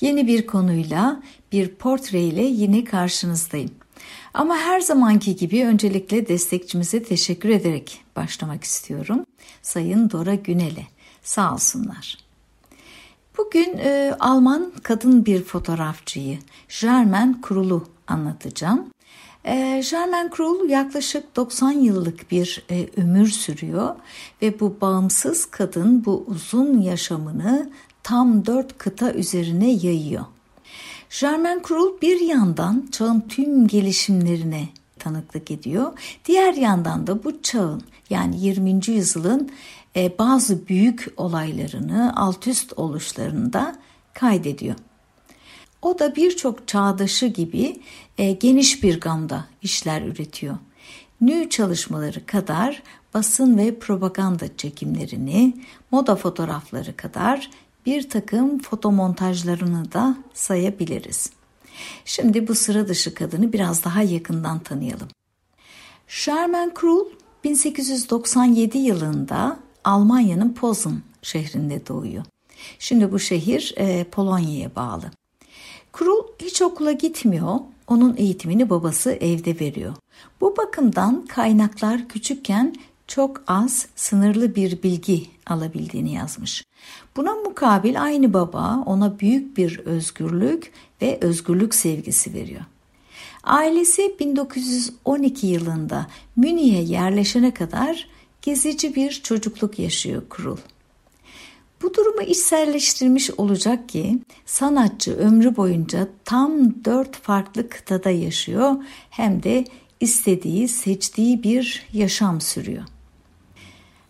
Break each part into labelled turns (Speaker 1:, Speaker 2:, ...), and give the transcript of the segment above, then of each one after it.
Speaker 1: Yeni bir konuyla, bir portreyle yine karşınızdayım. Ama her zamanki gibi öncelikle destekçimize teşekkür ederek başlamak istiyorum. Sayın Dora Günel'e. Sağ olsunlar. Bugün e, Alman kadın bir fotoğrafçıyı Germaine Krul'u anlatacağım. E, Germaine Krul yaklaşık 90 yıllık bir e, ömür sürüyor ve bu bağımsız kadın bu uzun yaşamını tam dört kıta üzerine yayıyor. Germain Krul bir yandan çağın tüm gelişimlerine tanıklık ediyor. Diğer yandan da bu çağın yani 20. yüzyılın e, bazı büyük olaylarını, alt üst oluşlarını da kaydediyor. O da birçok çağdaşı gibi e, geniş bir gamda işler üretiyor. Nü çalışmaları kadar basın ve propaganda çekimlerini, moda fotoğrafları kadar bir takım fotomontajlarını da sayabiliriz. Şimdi bu sıra dışı kadını biraz daha yakından tanıyalım. Sherman Krul 1897 yılında Almanya'nın Posen şehrinde doğuyor. Şimdi bu şehir e, Polonya'ya bağlı. Krul hiç okula gitmiyor. Onun eğitimini babası evde veriyor. Bu bakımdan kaynaklar küçükken çok az, sınırlı bir bilgi alabildiğini yazmış. Buna mukabil aynı baba ona büyük bir özgürlük ve özgürlük sevgisi veriyor. Ailesi 1912 yılında Münih'e yerleşene kadar gezici bir çocukluk yaşıyor Krul. Bu durumu içselleştirmiş olacak ki sanatçı ömrü boyunca tam dört farklı kıtada yaşıyor hem de istediği, seçtiği bir yaşam sürüyor.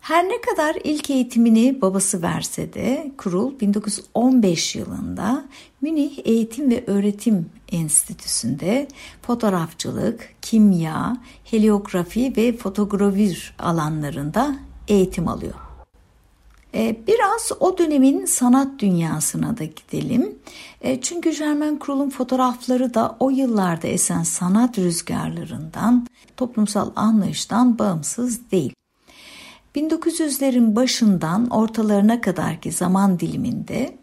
Speaker 1: Her ne kadar ilk eğitimini babası verse de kurul 1915 yılında Münih Eğitim ve Öğretim Enstitüsü'nde fotoğrafçılık, kimya, heliografi ve fotogravür alanlarında eğitim alıyor. Ee, biraz o dönemin sanat dünyasına da gidelim. Ee, çünkü Germain Krul'un fotoğrafları da o yıllarda esen sanat rüzgarlarından, toplumsal anlayıştan bağımsız değil. 1900'lerin başından ortalarına kadarki zaman diliminde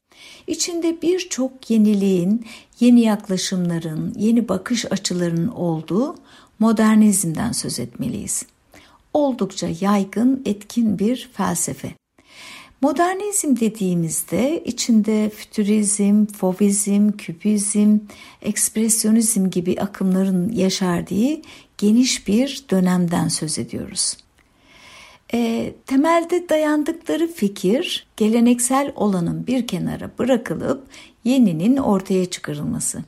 Speaker 1: içinde birçok yeniliğin, yeni yaklaşımların, yeni bakış açılarının olduğu modernizmden söz etmeliyiz. Oldukça yaygın, etkin bir felsefe. Modernizm dediğimizde içinde fütürizm, fovizm, kübizm, ekspresyonizm gibi akımların yaşardığı geniş bir dönemden söz ediyoruz. E, temelde dayandıkları fikir geleneksel olanın bir kenara bırakılıp yeninin ortaya çıkarılması.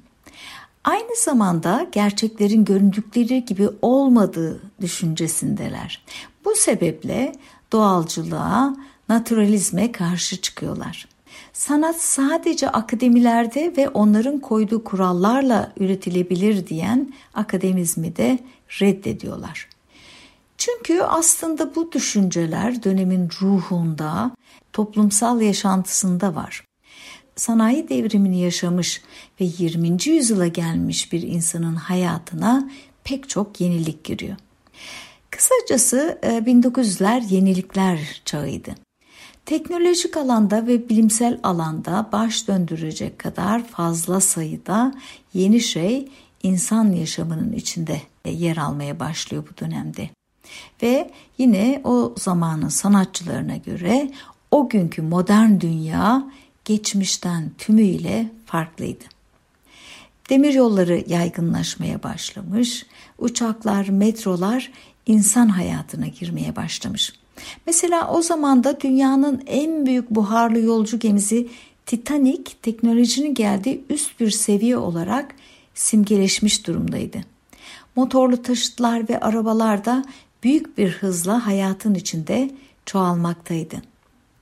Speaker 1: Aynı zamanda gerçeklerin göründükleri gibi olmadığı düşüncesindeler. Bu sebeple doğalcılığa, naturalizme karşı çıkıyorlar. Sanat sadece akademilerde ve onların koyduğu kurallarla üretilebilir diyen akademizmi de reddediyorlar. Çünkü aslında bu düşünceler dönemin ruhunda, toplumsal yaşantısında var. Sanayi devrimini yaşamış ve 20. yüzyıla gelmiş bir insanın hayatına pek çok yenilik giriyor. Kısacası 1900'ler e, yenilikler çağıydı. Teknolojik alanda ve bilimsel alanda baş döndürecek kadar fazla sayıda yeni şey insan yaşamının içinde yer almaya başlıyor bu dönemde. Ve yine o zamanın sanatçılarına göre o günkü modern dünya geçmişten tümüyle farklıydı. Demir yolları yaygınlaşmaya başlamış, uçaklar, metrolar insan hayatına girmeye başlamış. Mesela o zaman da dünyanın en büyük buharlı yolcu gemisi Titanic teknolojinin geldiği üst bir seviye olarak simgeleşmiş durumdaydı. Motorlu taşıtlar ve arabalar da büyük bir hızla hayatın içinde çoğalmaktaydı.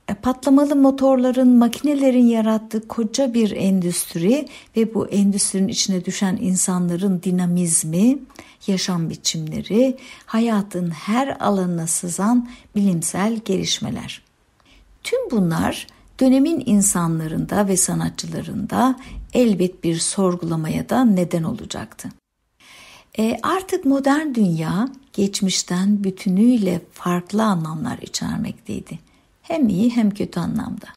Speaker 1: E, patlamalı motorların, makinelerin yarattığı koca bir endüstri ve bu endüstrinin içine düşen insanların dinamizmi, yaşam biçimleri, hayatın her alanına sızan bilimsel gelişmeler. Tüm bunlar dönemin insanlarında ve sanatçılarında elbet bir sorgulamaya da neden olacaktı. E artık modern dünya geçmişten bütünüyle farklı anlamlar içermekteydi. Hem iyi hem kötü anlamda.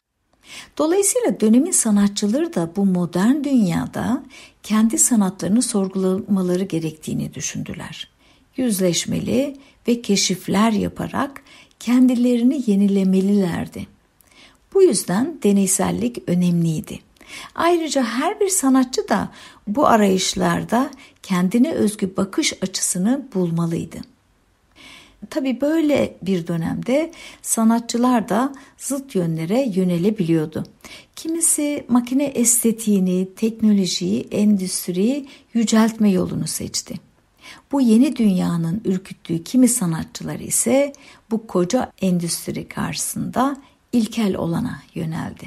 Speaker 1: Dolayısıyla dönemin sanatçıları da bu modern dünyada kendi sanatlarını sorgulamaları gerektiğini düşündüler. Yüzleşmeli ve keşifler yaparak kendilerini yenilemelilerdi. Bu yüzden deneysellik önemliydi. Ayrıca her bir sanatçı da bu arayışlarda kendine özgü bakış açısını bulmalıydı. Tabi böyle bir dönemde sanatçılar da zıt yönlere yönelebiliyordu. Kimisi makine estetiğini, teknolojiyi, endüstriyi yüceltme yolunu seçti. Bu yeni dünyanın ürküttüğü kimi sanatçılar ise bu koca endüstri karşısında ilkel olana yöneldi.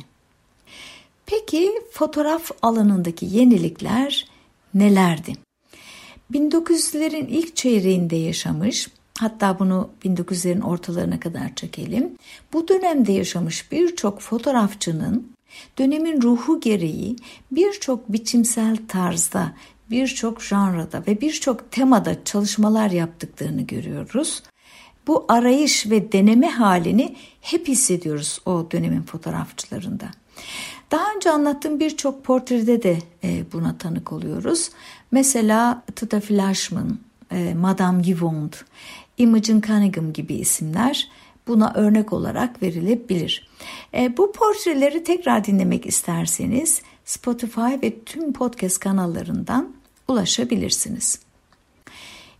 Speaker 1: Peki fotoğraf alanındaki yenilikler nelerdi? 1900'lerin ilk çeyreğinde yaşamış, hatta bunu 1900'lerin ortalarına kadar çekelim. Bu dönemde yaşamış birçok fotoğrafçının dönemin ruhu gereği birçok biçimsel tarzda, birçok janrada ve birçok temada çalışmalar yaptıklarını görüyoruz. Bu arayış ve deneme halini hep hissediyoruz o dönemin fotoğrafçılarında. Daha önce anlattığım birçok portrede de e, buna tanık oluyoruz. Mesela Tuta Flashman, e, Madame Givond, Imogen Cunningham gibi isimler buna örnek olarak verilebilir. E, bu portreleri tekrar dinlemek isterseniz Spotify ve tüm podcast kanallarından ulaşabilirsiniz.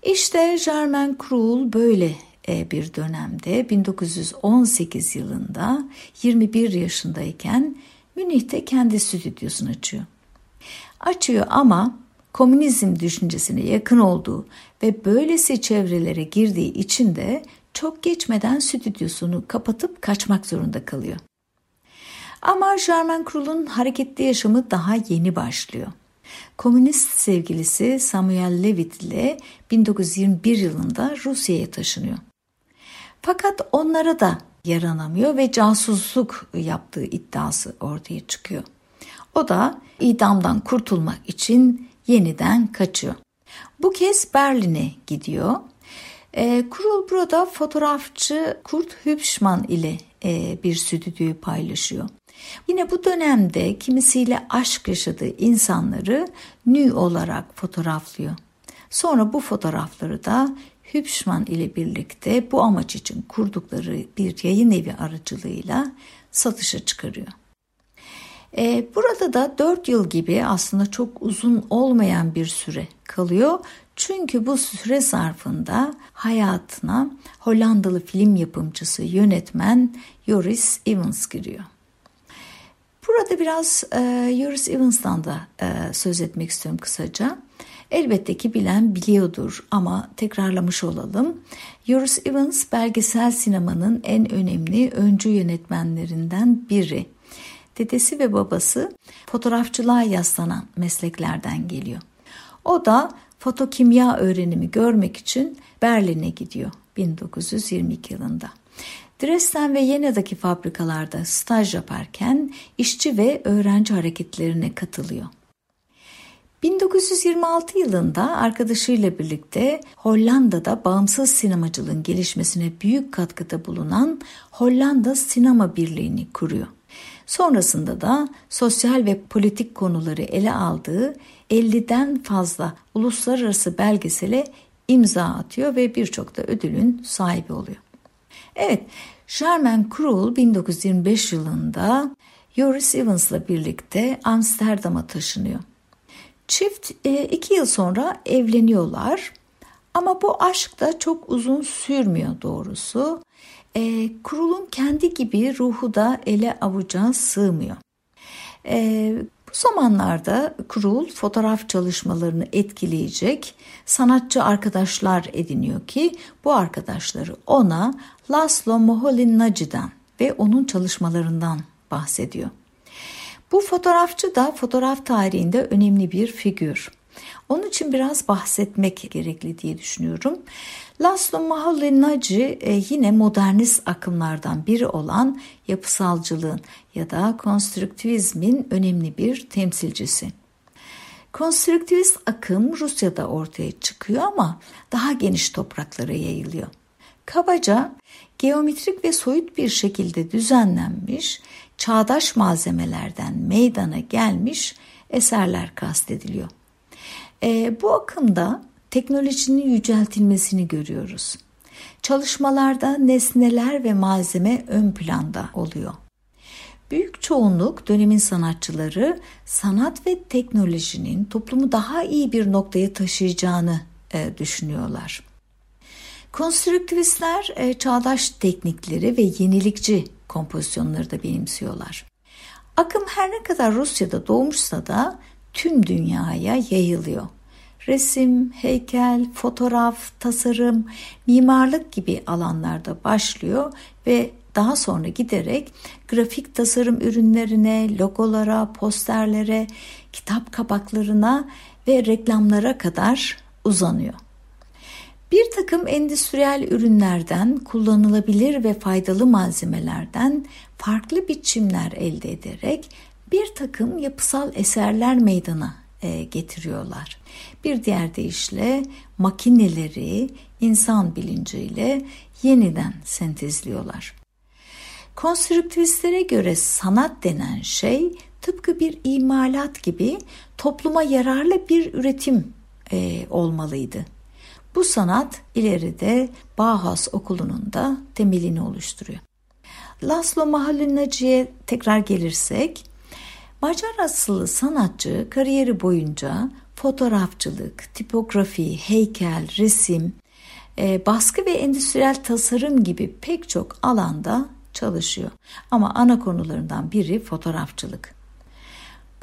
Speaker 1: İşte Germain Krul böyle bir dönemde 1918 yılında 21 yaşındayken Münih'te kendi stüdyosunu açıyor. Açıyor ama komünizm düşüncesine yakın olduğu ve böylesi çevrelere girdiği için de çok geçmeden stüdyosunu kapatıp kaçmak zorunda kalıyor. Ama Germain Krul'un hareketli yaşamı daha yeni başlıyor. Komünist sevgilisi Samuel Levitt ile 1921 yılında Rusya'ya taşınıyor. Fakat onlara da yaranamıyor ve casusluk yaptığı iddiası ortaya çıkıyor. O da idamdan kurtulmak için yeniden kaçıyor. Bu kez Berlin'e gidiyor. E, Kurul burada fotoğrafçı Kurt Hübschmann ile e, bir stüdyoyu paylaşıyor. Yine bu dönemde kimisiyle aşk yaşadığı insanları nü olarak fotoğraflıyor. Sonra bu fotoğrafları da Hübschmann ile birlikte bu amaç için kurdukları bir yayın evi aracılığıyla satışa çıkarıyor. Ee, burada da 4 yıl gibi aslında çok uzun olmayan bir süre kalıyor. Çünkü bu süre zarfında hayatına Hollandalı film yapımcısı, yönetmen Joris Evans giriyor. Burada biraz e, Joris Evans'tan da e, söz etmek istiyorum kısaca. Elbette ki bilen biliyordur ama tekrarlamış olalım. Joris Evans belgesel sinemanın en önemli öncü yönetmenlerinden biri. Dedesi ve babası fotoğrafçılığa yaslanan mesleklerden geliyor. O da fotokimya öğrenimi görmek için Berlin'e gidiyor 1922 yılında. Dresden ve Yena'daki fabrikalarda staj yaparken işçi ve öğrenci hareketlerine katılıyor. 1926 yılında arkadaşıyla birlikte Hollanda'da bağımsız sinemacılığın gelişmesine büyük katkıda bulunan Hollanda Sinema Birliği'ni kuruyor. Sonrasında da sosyal ve politik konuları ele aldığı 50'den fazla uluslararası belgesele imza atıyor ve birçok da ödülün sahibi oluyor. Evet, Germain Krul 1925 yılında Joris Evans'la birlikte Amsterdam'a taşınıyor. Çift e, iki yıl sonra evleniyorlar ama bu aşk da çok uzun sürmüyor doğrusu. E, kurulun kendi gibi ruhu da ele avuca sığmıyor. E, bu zamanlarda kurul fotoğraf çalışmalarını etkileyecek sanatçı arkadaşlar ediniyor ki bu arkadaşları ona Laszlo Moholy-Nagy'dan ve onun çalışmalarından bahsediyor. Bu fotoğrafçı da fotoğraf tarihinde önemli bir figür. Onun için biraz bahsetmek gerekli diye düşünüyorum. Laszlo Mahallinacı e, yine modernist akımlardan biri olan yapısalcılığın ya da konstrüktivizmin önemli bir temsilcisi. Konstrüktivist akım Rusya'da ortaya çıkıyor ama daha geniş topraklara yayılıyor. Kabaca geometrik ve soyut bir şekilde düzenlenmiş, çağdaş malzemelerden meydana gelmiş eserler kastediliyor. E, bu akımda teknolojinin yüceltilmesini görüyoruz. Çalışmalarda nesneler ve malzeme ön planda oluyor. Büyük çoğunluk dönemin sanatçıları sanat ve teknolojinin toplumu daha iyi bir noktaya taşıyacağını e, düşünüyorlar. Konstrüktivistler e, çağdaş teknikleri ve yenilikçi kompozisyonları da benimsiyorlar. Akım her ne kadar Rusya'da doğmuşsa da tüm dünyaya yayılıyor. Resim, heykel, fotoğraf, tasarım, mimarlık gibi alanlarda başlıyor ve daha sonra giderek grafik tasarım ürünlerine, logolara, posterlere, kitap kapaklarına ve reklamlara kadar uzanıyor. Bir takım endüstriyel ürünlerden, kullanılabilir ve faydalı malzemelerden farklı biçimler elde ederek bir takım yapısal eserler meydana e, getiriyorlar. Bir diğer deyişle makineleri insan bilinciyle yeniden sentezliyorlar. Konstrüktivistlere göre sanat denen şey tıpkı bir imalat gibi topluma yararlı bir üretim e, olmalıydı. Bu sanat ileride Bauhaus okulunun da temelini oluşturuyor. Laszlo Mahallinacı'ya tekrar gelirsek, Macar asıllı sanatçı kariyeri boyunca fotoğrafçılık, tipografi, heykel, resim, e, baskı ve endüstriyel tasarım gibi pek çok alanda çalışıyor. Ama ana konularından biri fotoğrafçılık.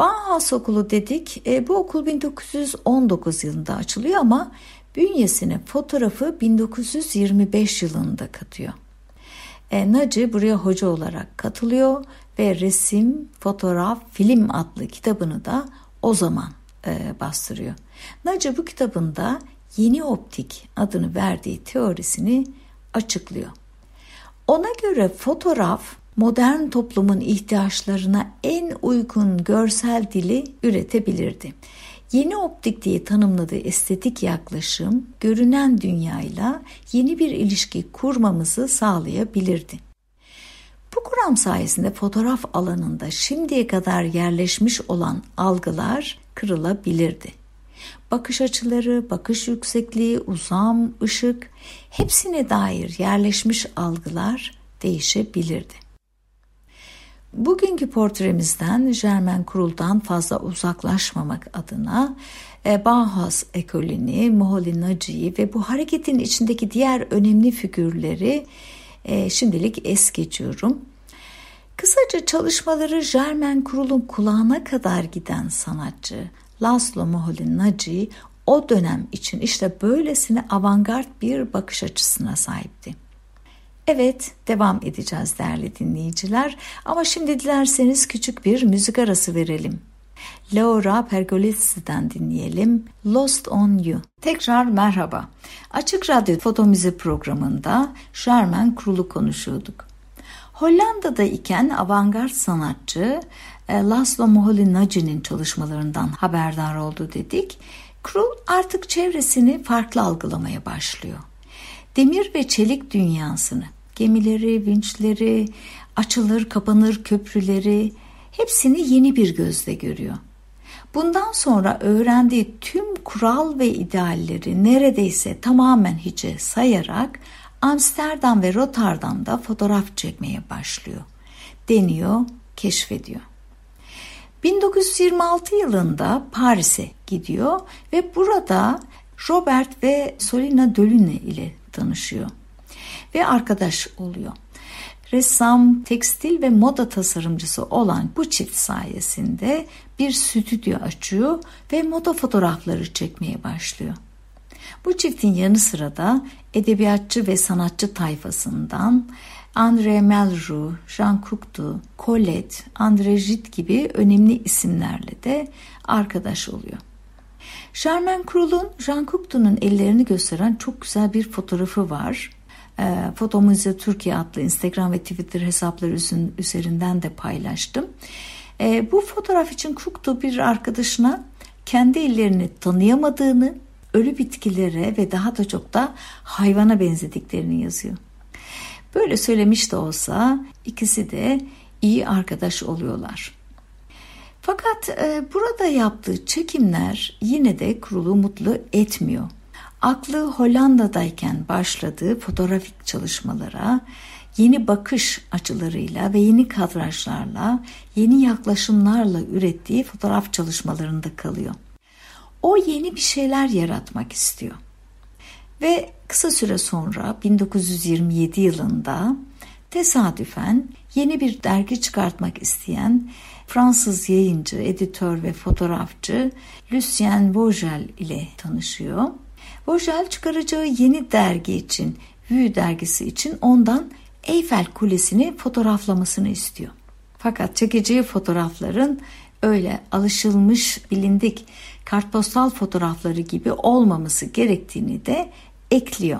Speaker 1: Bauhaus Okulu dedik. E, bu okul 1919 yılında açılıyor ama bünyesine fotoğrafı 1925 yılında katıyor. E, Naci buraya hoca olarak katılıyor ve resim, fotoğraf, film adlı kitabını da o zaman e, bastırıyor. Naci bu kitabında yeni optik adını verdiği teorisini açıklıyor. Ona göre fotoğraf modern toplumun ihtiyaçlarına en uygun görsel dili üretebilirdi. Yeni optik diye tanımladığı estetik yaklaşım görünen dünyayla yeni bir ilişki kurmamızı sağlayabilirdi. Bu kuram sayesinde fotoğraf alanında şimdiye kadar yerleşmiş olan algılar kırılabilirdi. Bakış açıları, bakış yüksekliği, uzam, ışık hepsine dair yerleşmiş algılar değişebilirdi. Bugünkü portremizden Germain Kurul'dan fazla uzaklaşmamak adına e, Bauhaus ekolünü, Moholy-Nagy'yi ve bu hareketin içindeki diğer önemli figürleri e, şimdilik es geçiyorum. Kısaca çalışmaları Germain Kurul'un kulağına kadar giden sanatçı Laszlo Moholy-Nagy o dönem için işte böylesine avantgard bir bakış açısına sahipti. Evet, devam edeceğiz değerli dinleyiciler ama şimdi dilerseniz küçük bir müzik arası verelim. Laura Pergolesi'den dinleyelim Lost on You. Tekrar merhaba. Açık Radyo Foto Müze programında Sherman Krul'u konuşuyorduk. Hollanda'da iken avantgard sanatçı e, Laszlo Moholy-Nagy'nin çalışmalarından haberdar oldu dedik. Krul artık çevresini farklı algılamaya başlıyor. Demir ve çelik dünyasını, gemileri, vinçleri, açılır kapanır köprüleri hepsini yeni bir gözle görüyor. Bundan sonra öğrendiği tüm kural ve idealleri neredeyse tamamen hiçe sayarak Amsterdam ve Rotterdam'da fotoğraf çekmeye başlıyor. Deniyor, keşfediyor. 1926 yılında Paris'e gidiyor ve burada Robert ve Solina Dölüne ile tanışıyor ve arkadaş oluyor. Ressam, tekstil ve moda tasarımcısı olan bu çift sayesinde bir stüdyo açıyor ve moda fotoğrafları çekmeye başlıyor. Bu çiftin yanı sıra da edebiyatçı ve sanatçı tayfasından André Malraux, Jean Cocteau, Colette, André Gide gibi önemli isimlerle de arkadaş oluyor. Charmaine Krul'un Jean Cocteau'nun ellerini gösteren çok güzel bir fotoğrafı var. E, Foto Müze Türkiye adlı Instagram ve Twitter hesapları üzerinden de paylaştım. E, bu fotoğraf için Cocteau bir arkadaşına kendi ellerini tanıyamadığını, ölü bitkilere ve daha da çok da hayvana benzediklerini yazıyor. Böyle söylemiş de olsa ikisi de iyi arkadaş oluyorlar. Fakat e, burada yaptığı çekimler yine de kurulu mutlu etmiyor. Aklı Hollanda'dayken başladığı fotoğrafik çalışmalara yeni bakış açılarıyla ve yeni kadrajlarla, yeni yaklaşımlarla ürettiği fotoğraf çalışmalarında kalıyor. O yeni bir şeyler yaratmak istiyor. Ve kısa süre sonra 1927 yılında tesadüfen yeni bir dergi çıkartmak isteyen Fransız yayıncı, editör ve fotoğrafçı Lucien Vogel ile tanışıyor. Vogel çıkaracağı yeni dergi için, Vue dergisi için ondan Eyfel Kulesi'ni fotoğraflamasını istiyor. Fakat çekeceği fotoğrafların öyle alışılmış bilindik kartpostal fotoğrafları gibi olmaması gerektiğini de ekliyor.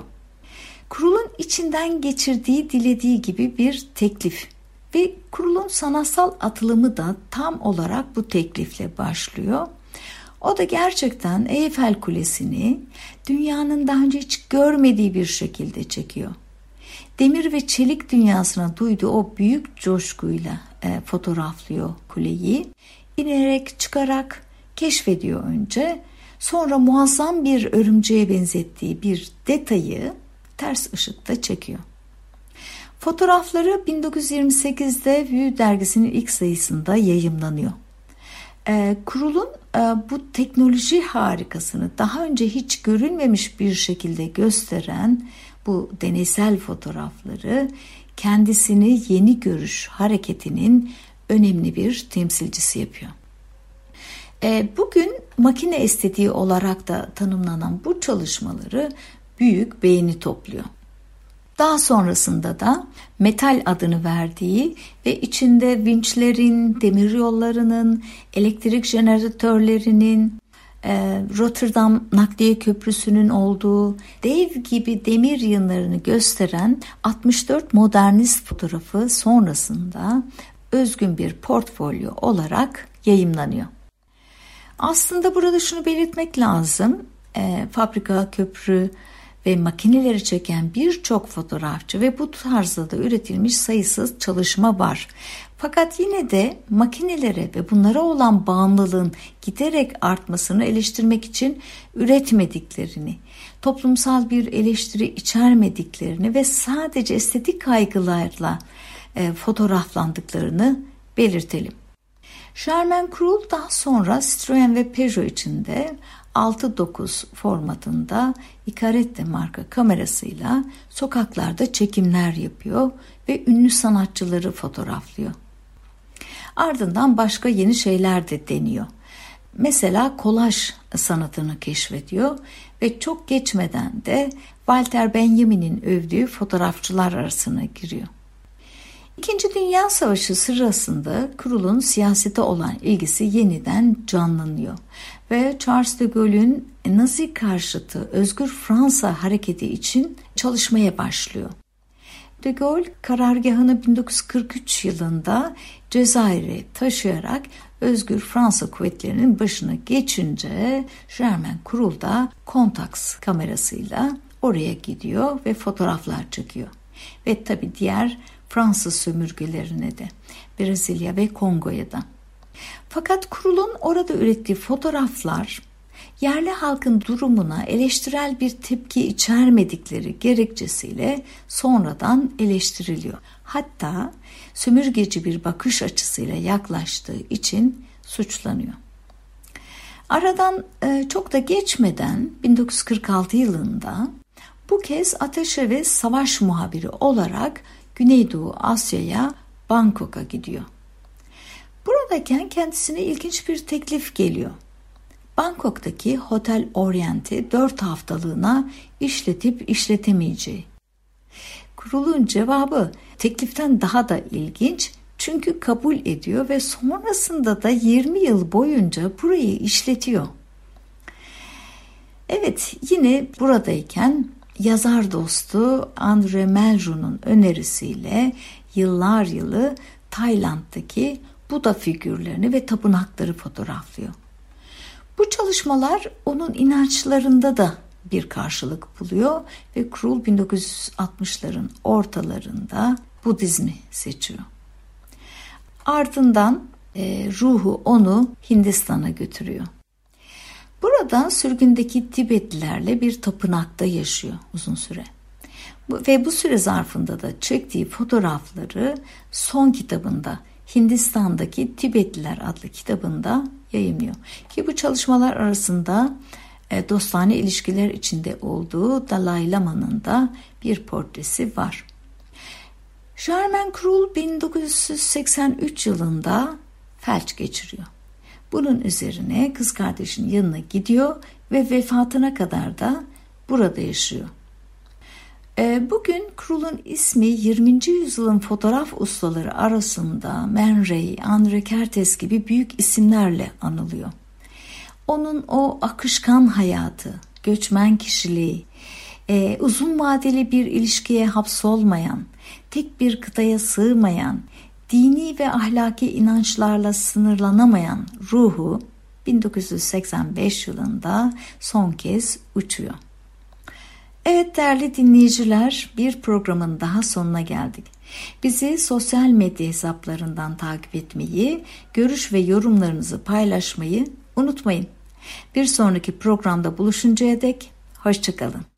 Speaker 1: Kurulun içinden geçirdiği dilediği gibi bir teklif ve kurulun sanatsal atılımı da tam olarak bu teklifle başlıyor. O da gerçekten Eyfel Kulesi'ni dünyanın daha önce hiç görmediği bir şekilde çekiyor. Demir ve çelik dünyasına duyduğu o büyük coşkuyla e, fotoğraflıyor kuleyi. İnerek çıkarak keşfediyor önce. Sonra muazzam bir örümceğe benzettiği bir detayı ters ışıkta çekiyor. Fotoğrafları 1928'de Vue dergisinin ilk sayısında yayımlanıyor. E, kurulun e, bu teknoloji harikasını daha önce hiç görülmemiş bir şekilde gösteren bu deneysel fotoğrafları kendisini yeni görüş hareketinin önemli bir temsilcisi yapıyor. E, bugün makine estetiği olarak da tanımlanan bu çalışmaları büyük beğeni topluyor. Daha sonrasında da metal adını verdiği ve içinde vinçlerin, demiryollarının, elektrik jeneratörlerinin, e, Rotterdam Nakliye Köprüsü'nün olduğu dev gibi demir yığınlarını gösteren 64 modernist fotoğrafı sonrasında özgün bir portfolyo olarak yayımlanıyor. Aslında burada şunu belirtmek lazım. E, fabrika, köprü, ve makineleri çeken birçok fotoğrafçı ve bu tarzda da üretilmiş sayısız çalışma var. Fakat yine de makinelere ve bunlara olan bağımlılığın giderek artmasını eleştirmek için üretmediklerini, toplumsal bir eleştiri içermediklerini ve sadece estetik kaygılarla e, fotoğraflandıklarını belirtelim. Charmaine Krul daha sonra Citroen ve Peugeot içinde 6.9 formatında Icarette marka kamerasıyla sokaklarda çekimler yapıyor ve ünlü sanatçıları fotoğraflıyor. Ardından başka yeni şeyler de deniyor. Mesela kolaj sanatını keşfediyor ve çok geçmeden de Walter Benjamin'in övdüğü fotoğrafçılar arasına giriyor. İkinci Dünya Savaşı sırasında kurulun siyasete olan ilgisi yeniden canlanıyor ve Charles de Gaulle'ün Nazi karşıtı Özgür Fransa hareketi için çalışmaya başlıyor. De Gaulle karargahını 1943 yılında Cezayir'e taşıyarak Özgür Fransa kuvvetlerinin başına geçince Germain Krul da Contax kamerasıyla oraya gidiyor ve fotoğraflar çekiyor. Ve tabi diğer Fransız sömürgelerine de Brezilya ve Kongo'ya da. Fakat kurulun orada ürettiği fotoğraflar yerli halkın durumuna eleştirel bir tepki içermedikleri gerekçesiyle sonradan eleştiriliyor. Hatta sömürgeci bir bakış açısıyla yaklaştığı için suçlanıyor. Aradan e, çok da geçmeden 1946 yılında bu kez ateşe ve savaş muhabiri olarak Güneydoğu Asya'ya Bangkok'a gidiyor. Buradayken kendisine ilginç bir teklif geliyor. Bangkok'taki Hotel Orient'i 4 haftalığına işletip işletemeyeceği. Kurulun cevabı tekliften daha da ilginç çünkü kabul ediyor ve sonrasında da 20 yıl boyunca burayı işletiyor. Evet yine buradayken yazar dostu Andre Melru'nun önerisiyle yıllar yılı Tayland'daki Buda figürlerini ve tapınakları fotoğraflıyor. Bu çalışmalar onun inançlarında da bir karşılık buluyor ve Krul 1960'ların ortalarında Budizmi seçiyor. Ardından e, ruhu onu Hindistan'a götürüyor. Burada sürgündeki Tibetlilerle bir tapınakta yaşıyor uzun süre. Ve bu süre zarfında da çektiği fotoğrafları son kitabında Hindistan'daki Tibetliler adlı kitabında yayınlıyor. Ki bu çalışmalar arasında e, dostane ilişkiler içinde olduğu Dalai Lama'nın da bir portresi var. Charmaine Krul 1983 yılında felç geçiriyor. Bunun üzerine kız kardeşinin yanına gidiyor ve vefatına kadar da burada yaşıyor. E, bugün Krul'un ismi 20. yüzyılın fotoğraf ustaları arasında Man Ray, Andre Kertész gibi büyük isimlerle anılıyor. Onun o akışkan hayatı, göçmen kişiliği, e, uzun vadeli bir ilişkiye hapsolmayan, tek bir kıtaya sığmayan, dini ve ahlaki inançlarla sınırlanamayan ruhu 1985 yılında son kez uçuyor. Evet değerli dinleyiciler bir programın daha sonuna geldik. Bizi sosyal medya hesaplarından takip etmeyi, görüş ve yorumlarınızı paylaşmayı unutmayın. Bir sonraki programda buluşuncaya dek hoşçakalın.